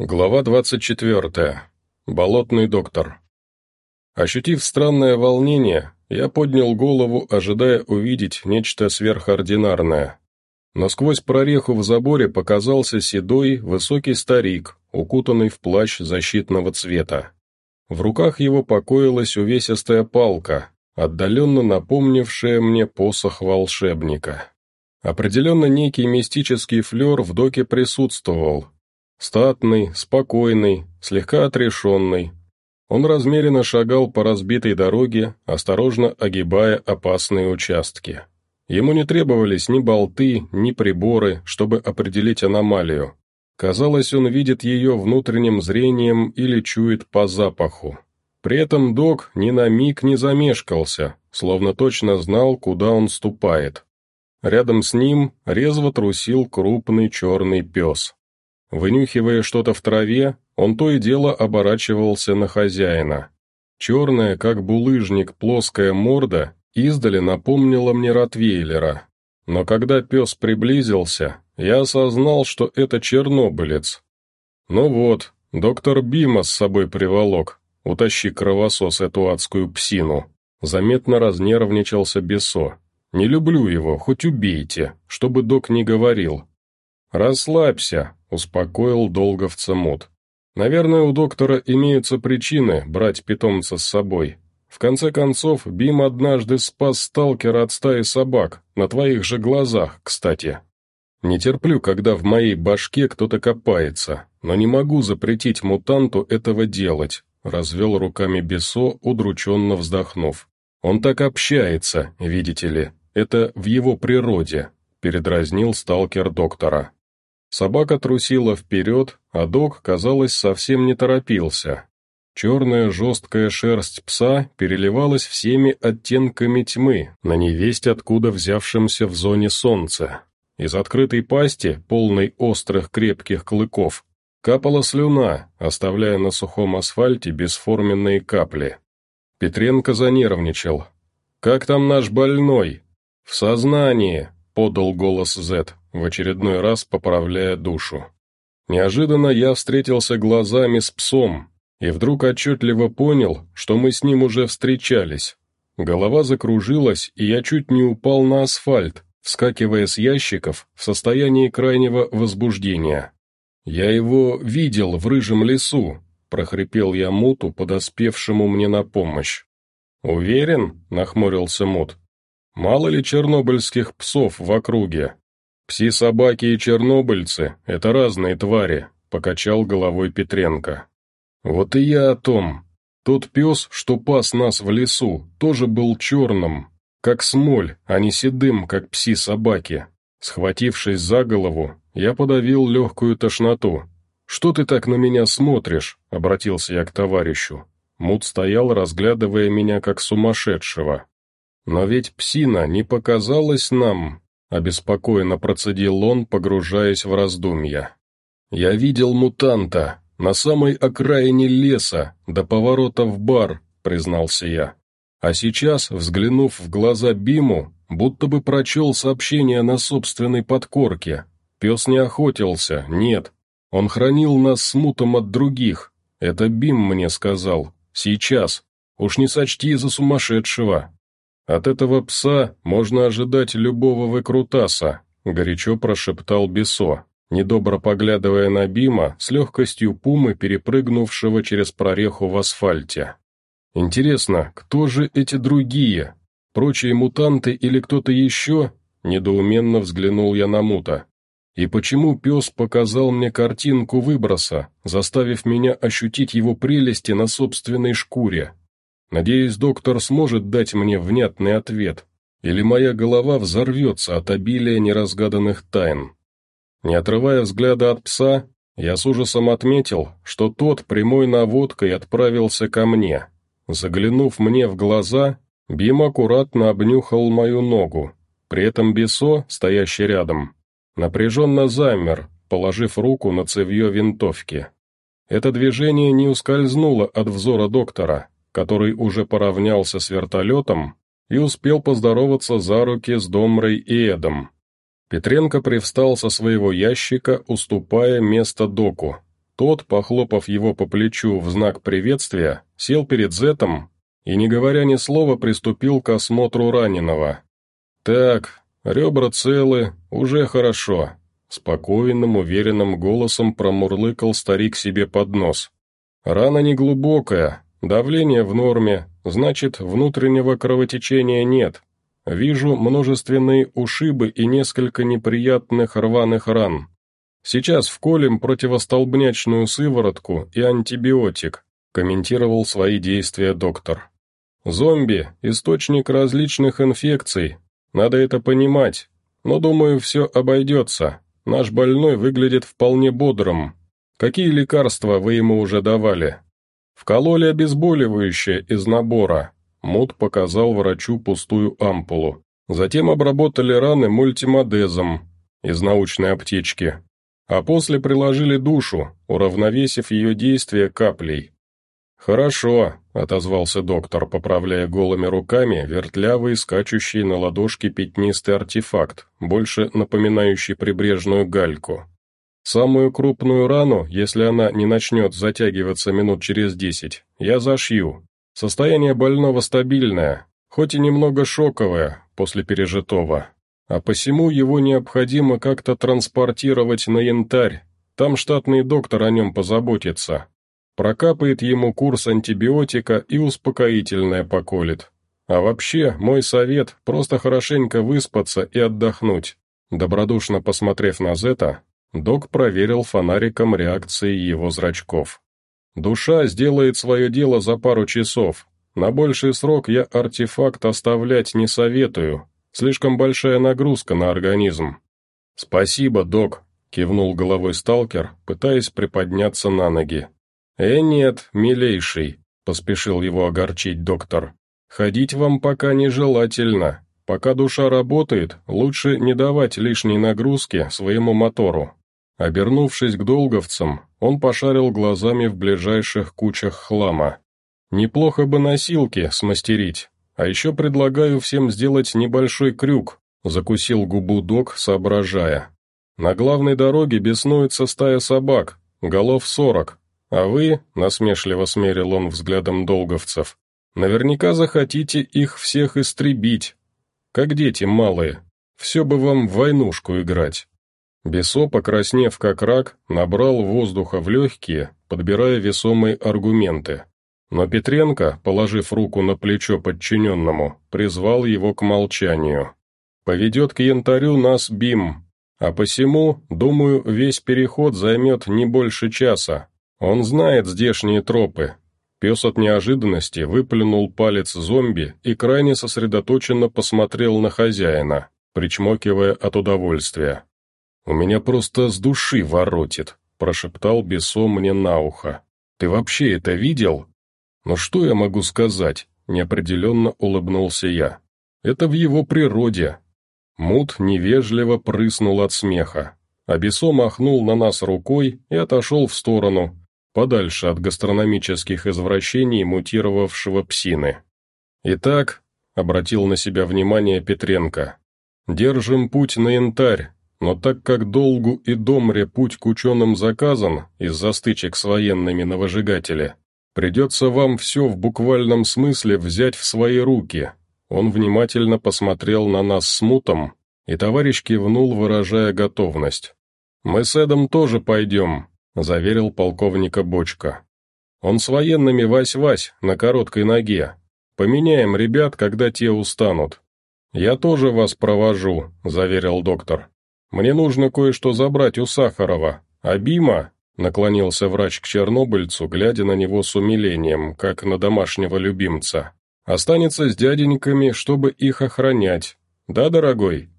Глава 24. Болотный доктор. Ощутив странное волнение, я поднял голову, ожидая увидеть нечто сверхординарное. Но сквозь прореху в заборе показался седой, высокий старик, укутанный в плащ защитного цвета. В руках его покоилась увесистая палка, отдаленно напомнившая мне посох волшебника. Определенно некий мистический флер в доке присутствовал, Статный, спокойный, слегка отрешенный. Он размеренно шагал по разбитой дороге, осторожно огибая опасные участки. Ему не требовались ни болты, ни приборы, чтобы определить аномалию. Казалось, он видит ее внутренним зрением или чует по запаху. При этом док ни на миг не замешкался, словно точно знал, куда он ступает. Рядом с ним резво трусил крупный черный пес. Вынюхивая что-то в траве, он то и дело оборачивался на хозяина. Черная, как булыжник, плоская морда издали напомнила мне Ротвейлера. Но когда пес приблизился, я осознал, что это чернобылец. Ну вот, доктор Бима с собой приволок, утащи кровосос эту адскую псину. Заметно разнервничался Бесо. Не люблю его, хоть убейте, чтобы док не говорил. «Расслабься», — успокоил долговца Мут. «Наверное, у доктора имеются причины брать питомца с собой. В конце концов, Бим однажды спас сталкера от стаи собак, на твоих же глазах, кстати. Не терплю, когда в моей башке кто-то копается, но не могу запретить мутанту этого делать», — развел руками Бесо, удрученно вздохнув. «Он так общается, видите ли, это в его природе», — передразнил сталкер доктора. Собака трусила вперед, а док, казалось, совсем не торопился. Черная жесткая шерсть пса переливалась всеми оттенками тьмы, на невесть откуда взявшемся в зоне солнца. Из открытой пасти, полной острых крепких клыков, капала слюна, оставляя на сухом асфальте бесформенные капли. Петренко занервничал. «Как там наш больной?» «В сознании», — подал голос Зет в очередной раз поправляя душу. Неожиданно я встретился глазами с псом, и вдруг отчетливо понял, что мы с ним уже встречались. Голова закружилась, и я чуть не упал на асфальт, вскакивая с ящиков в состоянии крайнего возбуждения. «Я его видел в рыжем лесу», — прохрипел я Муту, подоспевшему мне на помощь. «Уверен?» — нахмурился Мут. «Мало ли чернобыльских псов в округе?» «Пси-собаки и чернобыльцы — это разные твари», — покачал головой Петренко. «Вот и я о том. Тот пес, что пас нас в лесу, тоже был черным, как смоль, а не седым, как пси-собаки. Схватившись за голову, я подавил легкую тошноту. «Что ты так на меня смотришь?» — обратился я к товарищу. Мут стоял, разглядывая меня как сумасшедшего. «Но ведь псина не показалась нам Обеспокоенно процедил он, погружаясь в раздумья. «Я видел мутанта, на самой окраине леса, до поворота в бар», — признался я. А сейчас, взглянув в глаза Биму, будто бы прочел сообщение на собственной подкорке. Пес не охотился, нет. Он хранил нас смутом от других. Это Бим мне сказал. Сейчас. Уж не сочти за сумасшедшего. «От этого пса можно ожидать любого выкрутаса», — горячо прошептал Бесо, недобро поглядывая на Бима с легкостью пумы, перепрыгнувшего через прореху в асфальте. «Интересно, кто же эти другие? Прочие мутанты или кто-то еще?» — недоуменно взглянул я на Мута. «И почему пес показал мне картинку выброса, заставив меня ощутить его прелести на собственной шкуре?» Надеюсь, доктор сможет дать мне внятный ответ, или моя голова взорвется от обилия неразгаданных тайн. Не отрывая взгляда от пса, я с ужасом отметил, что тот прямой наводкой отправился ко мне. Заглянув мне в глаза, Бим аккуратно обнюхал мою ногу. При этом Бесо, стоящий рядом, напряженно замер, положив руку на цевье винтовки. Это движение не ускользнуло от взора доктора, который уже поравнялся с вертолетом и успел поздороваться за руки с Домрой и Эдом. Петренко привстал со своего ящика, уступая место доку. Тот, похлопав его по плечу в знак приветствия, сел перед Зетом и, не говоря ни слова, приступил к осмотру раненого. «Так, ребра целы, уже хорошо», — спокойным, уверенным голосом промурлыкал старик себе под нос. «Рана неглубокая, давление в норме, значит, внутреннего кровотечения нет. Вижу множественные ушибы и несколько неприятных рваных ран. Сейчас вколем противостолбнячную сыворотку и антибиотик», — комментировал свои действия доктор. «Зомби — источник различных инфекций, надо это понимать, но, думаю, все обойдется. Наш больной выглядит вполне бодрым. Какие лекарства вы ему уже давали?» «Вкололи обезболивающее из набора», — Мут показал врачу пустую ампулу. Затем обработали раны мультимодезом из научной аптечки, а после приложили душу, уравновесив ее действие каплей. «Хорошо», — отозвался доктор, поправляя голыми руками вертлявый, скачущий на ладошке пятнистый артефакт, больше напоминающий прибрежную гальку. Самую крупную рану, если она не начнет затягиваться минут через десять, я зашью. Состояние больного стабильное, хоть и немного шоковое после пережитого. А посему его необходимо как-то транспортировать на янтарь, там штатный доктор о нем позаботится. Прокапает ему курс антибиотика и успокоительное поколет. А вообще, мой совет – просто хорошенько выспаться и отдохнуть. Добродушно посмотрев на Зета, Док проверил фонариком реакции его зрачков. «Душа сделает свое дело за пару часов. На больший срок я артефакт оставлять не советую. Слишком большая нагрузка на организм». «Спасибо, док», — кивнул головой сталкер, пытаясь приподняться на ноги. «Э, нет, милейший», — поспешил его огорчить доктор. «Ходить вам пока нежелательно. Пока душа работает, лучше не давать лишней нагрузки своему мотору. Обернувшись к долговцам, он пошарил глазами в ближайших кучах хлама. «Неплохо бы носилки смастерить, а еще предлагаю всем сделать небольшой крюк», закусил губу док, соображая. «На главной дороге беснуется стая собак, голов сорок, а вы, насмешливо смерил он взглядом долговцев, наверняка захотите их всех истребить. Как дети малые, все бы вам в войнушку играть». Бесо, покраснев как рак, набрал воздуха в легкие, подбирая весомые аргументы. Но Петренко, положив руку на плечо подчиненному, призвал его к молчанию. «Поведет к янтарю нас Бим, а посему, думаю, весь переход займет не больше часа. Он знает здешние тропы». Пес от неожиданности выплюнул палец зомби и крайне сосредоточенно посмотрел на хозяина, причмокивая от удовольствия. «У меня просто с души воротит», — прошептал Бесо мне на ухо. «Ты вообще это видел?» «Ну что я могу сказать?» — неопределенно улыбнулся я. «Это в его природе». Мут невежливо прыснул от смеха, а Бесо махнул на нас рукой и отошел в сторону, подальше от гастрономических извращений мутировавшего псины. «Итак», — обратил на себя внимание Петренко, — «держим путь на янтарь, но так как долгу и домре путь к ученым заказан из-за стычек с военными на выжигателе, придется вам все в буквальном смысле взять в свои руки. Он внимательно посмотрел на нас с мутом, и товарищ кивнул, выражая готовность. «Мы с Эдом тоже пойдем», — заверил полковника Бочка. «Он с военными вась-вась на короткой ноге. Поменяем ребят, когда те устанут». «Я тоже вас провожу», — заверил доктор. Мне нужно кое-что забрать у Сахарова, а Бима...» Наклонился врач к чернобыльцу, глядя на него с умилением, как на домашнего любимца. «Останется с дяденьками, чтобы их охранять. Да, дорогой?»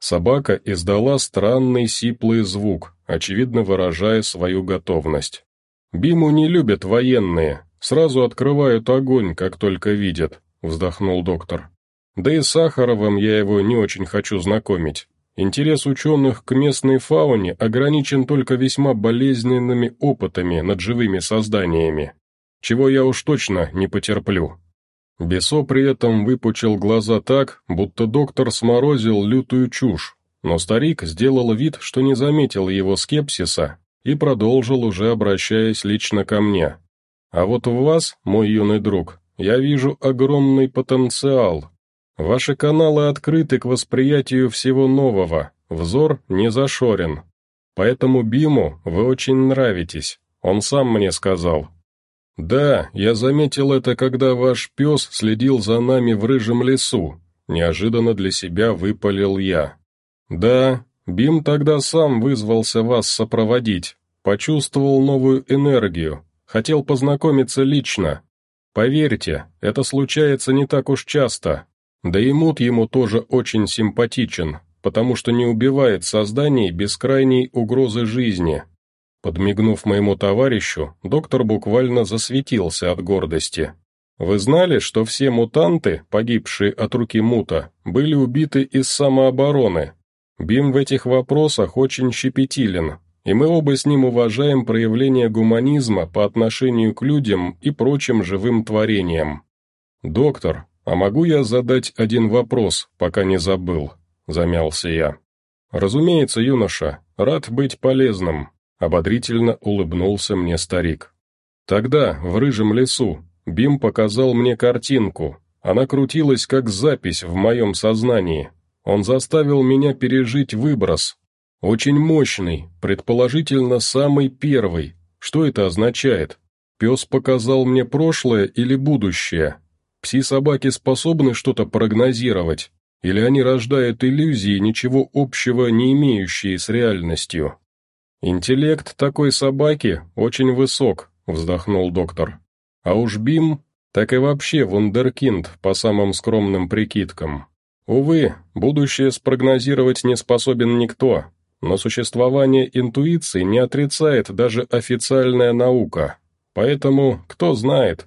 Собака издала странный сиплый звук, очевидно выражая свою готовность. «Биму не любят военные, сразу открывают огонь, как только видят», — вздохнул доктор. «Да и Сахаровым я его не очень хочу знакомить. Интерес ученых к местной фауне ограничен только весьма болезненными опытами над живыми созданиями, чего я уж точно не потерплю. Бесо при этом выпучил глаза так, будто доктор сморозил лютую чушь, но старик сделал вид, что не заметил его скепсиса, и продолжил, уже обращаясь лично ко мне. «А вот у вас, мой юный друг, я вижу огромный потенциал. Ваши каналы открыты к восприятию всего нового, взор не зашорен. Поэтому Биму вы очень нравитесь, он сам мне сказал». «Да, я заметил это, когда ваш пес следил за нами в рыжем лесу», неожиданно для себя выпалил я. «Да, Бим тогда сам вызвался вас сопроводить, почувствовал новую энергию, хотел познакомиться лично. Поверьте, это случается не так уж часто. Да и мут ему тоже очень симпатичен, потому что не убивает созданий без крайней угрозы жизни». Подмигнув моему товарищу, доктор буквально засветился от гордости. «Вы знали, что все мутанты, погибшие от руки мута, были убиты из самообороны? Бим в этих вопросах очень щепетилен, и мы оба с ним уважаем проявление гуманизма по отношению к людям и прочим живым творениям. Доктор, а могу я задать один вопрос, пока не забыл?» – замялся я. «Разумеется, юноша, рад быть полезным», – ободрительно улыбнулся мне старик. «Тогда, в рыжем лесу, Бим показал мне картинку. Она крутилась как запись в моем сознании. Он заставил меня пережить выброс. Очень мощный, предположительно самый первый. Что это означает? Пес показал мне прошлое или будущее? Пси-собаки способны что-то прогнозировать? Или они рождают иллюзии, ничего общего не имеющие с реальностью? «Интеллект такой собаки очень высок», — вздохнул доктор. «А уж Бим, так и вообще вундеркинд по самым скромным прикидкам. Увы, будущее спрогнозировать не способен никто, но существование интуиции не отрицает даже официальная наука. Поэтому, кто знает,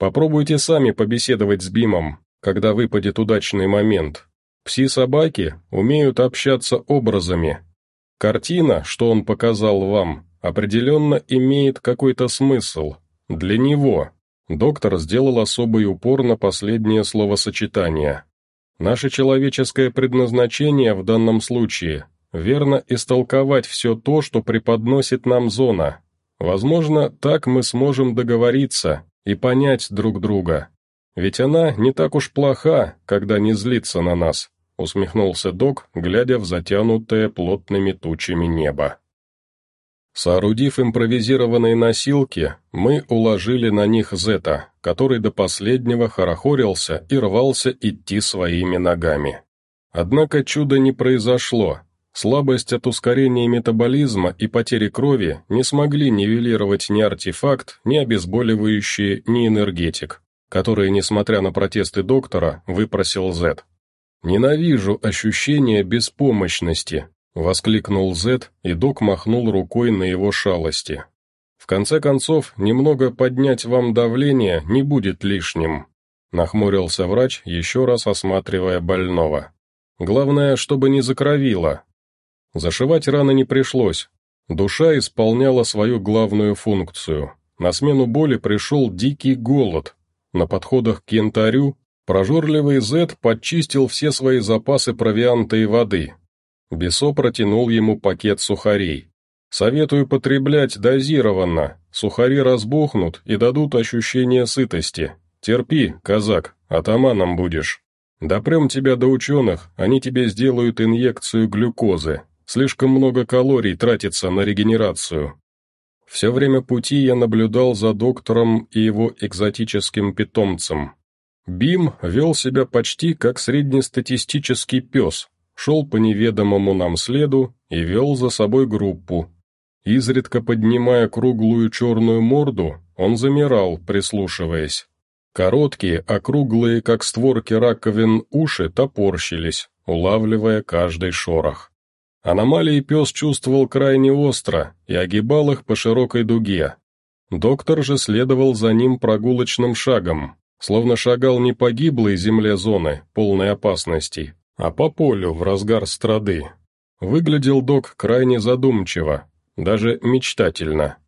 попробуйте сами побеседовать с Бимом, когда выпадет удачный момент. Пси-собаки умеют общаться образами, Картина, что он показал вам, определенно имеет какой-то смысл. Для него. Доктор сделал особый упор на последнее словосочетание. Наше человеческое предназначение в данном случае – верно истолковать все то, что преподносит нам зона. Возможно, так мы сможем договориться и понять друг друга. Ведь она не так уж плоха, когда не злится на нас усмехнулся док, глядя в затянутое плотными тучами небо. Соорудив импровизированные носилки, мы уложили на них Зета, который до последнего хорохорился и рвался идти своими ногами. Однако чуда не произошло. Слабость от ускорения метаболизма и потери крови не смогли нивелировать ни артефакт, ни обезболивающие, ни энергетик, которые, несмотря на протесты доктора, выпросил Зет. «Ненавижу ощущение беспомощности», — воскликнул Зет, и док махнул рукой на его шалости. «В конце концов, немного поднять вам давление не будет лишним», — нахмурился врач, еще раз осматривая больного. «Главное, чтобы не закровило». Зашивать раны не пришлось. Душа исполняла свою главную функцию. На смену боли пришел дикий голод. На подходах к янтарю Прожорливый Зет подчистил все свои запасы провианта и воды. Бесо протянул ему пакет сухарей. «Советую потреблять дозированно, сухари разбухнут и дадут ощущение сытости. Терпи, казак, атаманом будешь. Допрем тебя до ученых, они тебе сделают инъекцию глюкозы. Слишком много калорий тратится на регенерацию». Все время пути я наблюдал за доктором и его экзотическим питомцем. Бим вел себя почти как среднестатистический пес, шел по неведомому нам следу и вел за собой группу. Изредка поднимая круглую черную морду, он замирал, прислушиваясь. Короткие, округлые, как створки раковин, уши топорщились, улавливая каждый шорох. Аномалии пес чувствовал крайне остро и огибал их по широкой дуге. Доктор же следовал за ним прогулочным шагом, словно шагал не по гиблой земле зоны, полной опасностей, а по полю в разгар страды. Выглядел док крайне задумчиво, даже мечтательно.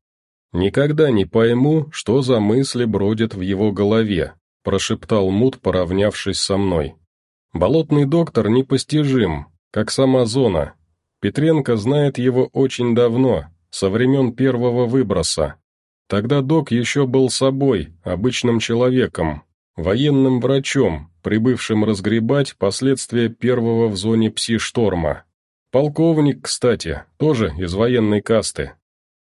«Никогда не пойму, что за мысли бродят в его голове», прошептал Мут, поравнявшись со мной. «Болотный доктор непостижим, как сама зона. Петренко знает его очень давно, со времен первого выброса. Тогда док еще был собой, обычным человеком, военным врачом, прибывшим разгребать последствия первого в зоне пси-шторма. Полковник, кстати, тоже из военной касты.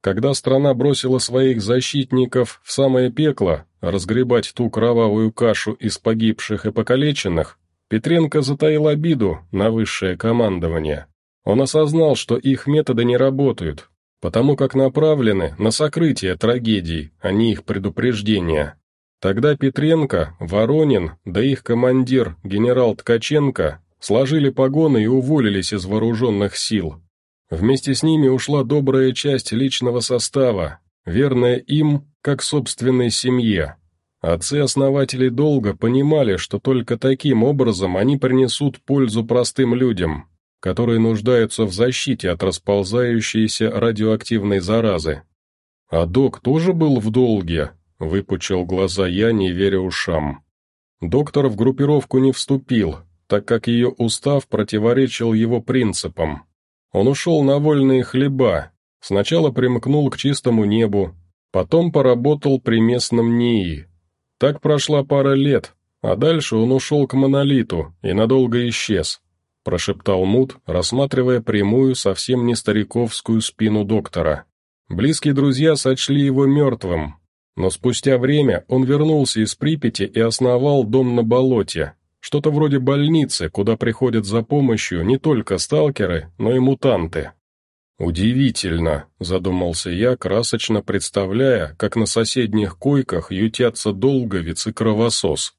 Когда страна бросила своих защитников в самое пекло, разгребать ту кровавую кашу из погибших и покалеченных, Петренко затаил обиду на высшее командование. Он осознал, что их методы не работают, потому как направлены на сокрытие трагедий, а не их предупреждение. Тогда Петренко, Воронин, да их командир, генерал Ткаченко, сложили погоны и уволились из вооруженных сил. Вместе с ними ушла добрая часть личного состава, верная им, как собственной семье. Отцы-основатели долго понимали, что только таким образом они принесут пользу простым людям, которые нуждаются в защите от расползающейся радиоактивной заразы. А док тоже был в долге, выпучил глаза я, не веря ушам. Доктор в группировку не вступил, так как ее устав противоречил его принципам. Он ушел на вольные хлеба, сначала примкнул к чистому небу, потом поработал при местном НИИ, так прошла пара лет, а дальше он ушел к монолиту и надолго исчез», — прошептал Мут, рассматривая прямую, совсем не стариковскую спину доктора. Близкие друзья сочли его мертвым, но спустя время он вернулся из Припяти и основал дом на болоте, что-то вроде больницы, куда приходят за помощью не только сталкеры, но и мутанты. «Удивительно», — задумался я, красочно представляя, как на соседних койках ютятся долговец и кровосос.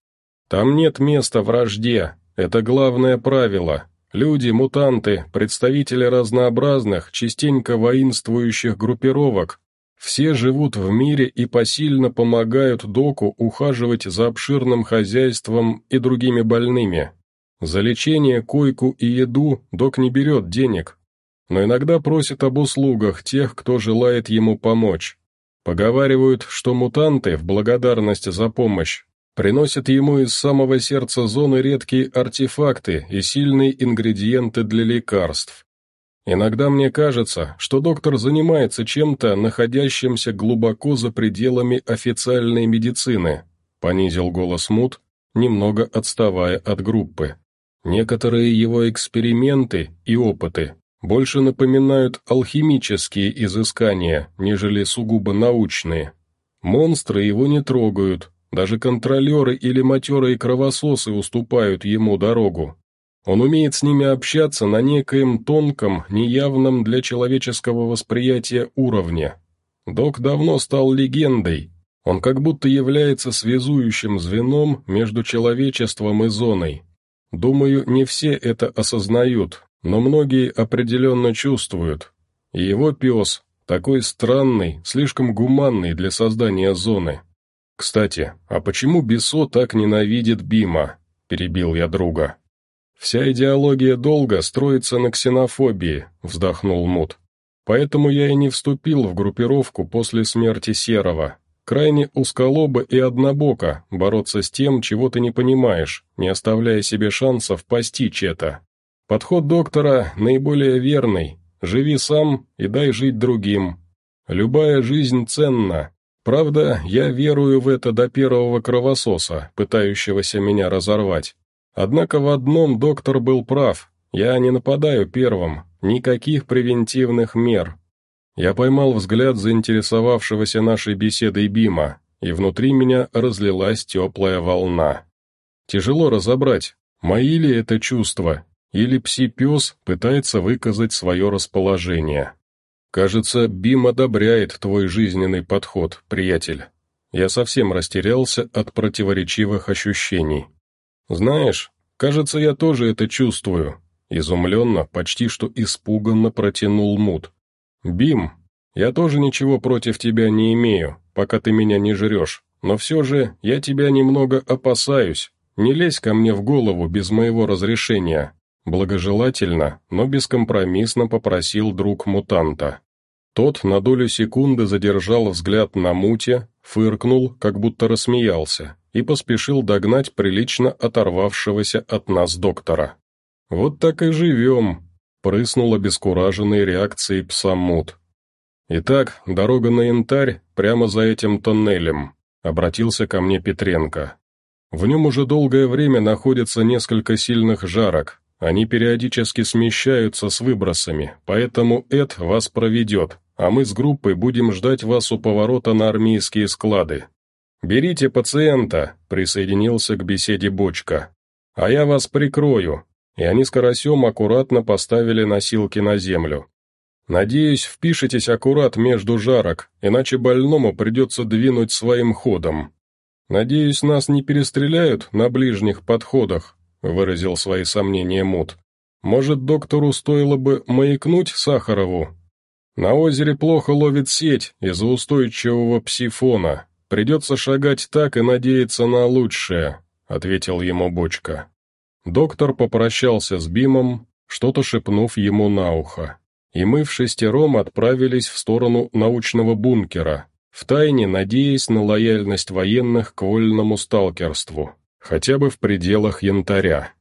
«Там нет места вражде, это главное правило. Люди, мутанты, представители разнообразных, частенько воинствующих группировок, все живут в мире и посильно помогают доку ухаживать за обширным хозяйством и другими больными. За лечение, койку и еду док не берет денег, но иногда просит об услугах тех, кто желает ему помочь. Поговаривают, что мутанты, в благодарность за помощь, приносят ему из самого сердца зоны редкие артефакты и сильные ингредиенты для лекарств. Иногда мне кажется, что доктор занимается чем-то, находящимся глубоко за пределами официальной медицины, понизил голос Мут, немного отставая от группы. Некоторые его эксперименты и опыты больше напоминают алхимические изыскания, нежели сугубо научные. Монстры его не трогают, даже контролеры или матерые кровососы уступают ему дорогу. Он умеет с ними общаться на некоем тонком, неявном для человеческого восприятия уровне. Док давно стал легендой, он как будто является связующим звеном между человечеством и зоной. Думаю, не все это осознают, но многие определенно чувствуют. И его пес, такой странный, слишком гуманный для создания зоны. «Кстати, а почему Бесо так ненавидит Бима?» – перебил я друга. «Вся идеология долга строится на ксенофобии», – вздохнул Мут. «Поэтому я и не вступил в группировку после смерти Серого. Крайне узколобо и однобоко бороться с тем, чего ты не понимаешь, не оставляя себе шансов постичь это. Подход доктора наиболее верный. Живи сам и дай жить другим. Любая жизнь ценна. Правда, я верую в это до первого кровососа, пытающегося меня разорвать. Однако в одном доктор был прав. Я не нападаю первым. Никаких превентивных мер. Я поймал взгляд заинтересовавшегося нашей беседой Бима, и внутри меня разлилась теплая волна. Тяжело разобрать, мои ли это чувства, или пси-пес пытается выказать свое расположение. Кажется, Бим одобряет твой жизненный подход, приятель. Я совсем растерялся от противоречивых ощущений. Знаешь, кажется, я тоже это чувствую. Изумленно, почти что испуганно протянул Мут. Бим, я тоже ничего против тебя не имею, пока ты меня не жрешь, но все же я тебя немного опасаюсь. Не лезь ко мне в голову без моего разрешения. Благожелательно, но бескомпромиссно попросил друг мутанта. Тот на долю секунды задержал взгляд на муте, фыркнул, как будто рассмеялся, и поспешил догнать прилично оторвавшегося от нас доктора. «Вот так и живем», — прыснул обескураженной реакцией пса мут. «Итак, дорога на янтарь прямо за этим тоннелем», — обратился ко мне Петренко. «В нем уже долгое время находится несколько сильных жарок, они периодически смещаются с выбросами, поэтому Эд вас проведет, а мы с группой будем ждать вас у поворота на армейские склады. Берите пациента», — присоединился к беседе Бочка. «А я вас прикрою». И они с Карасем аккуратно поставили носилки на землю. «Надеюсь, впишитесь аккурат между жарок, иначе больному придется двинуть своим ходом. Надеюсь, нас не перестреляют на ближних подходах», — выразил свои сомнения Мут. «Может, доктору стоило бы маякнуть Сахарову? На озере плохо ловит сеть из-за устойчивого псифона. Придется шагать так и надеяться на лучшее», — ответил ему Бочка. Доктор попрощался с Бимом, что-то шепнув ему на ухо. И мы в шестером отправились в сторону научного бункера, втайне надеясь на лояльность военных к вольному сталкерству хотя бы в пределах янтаря.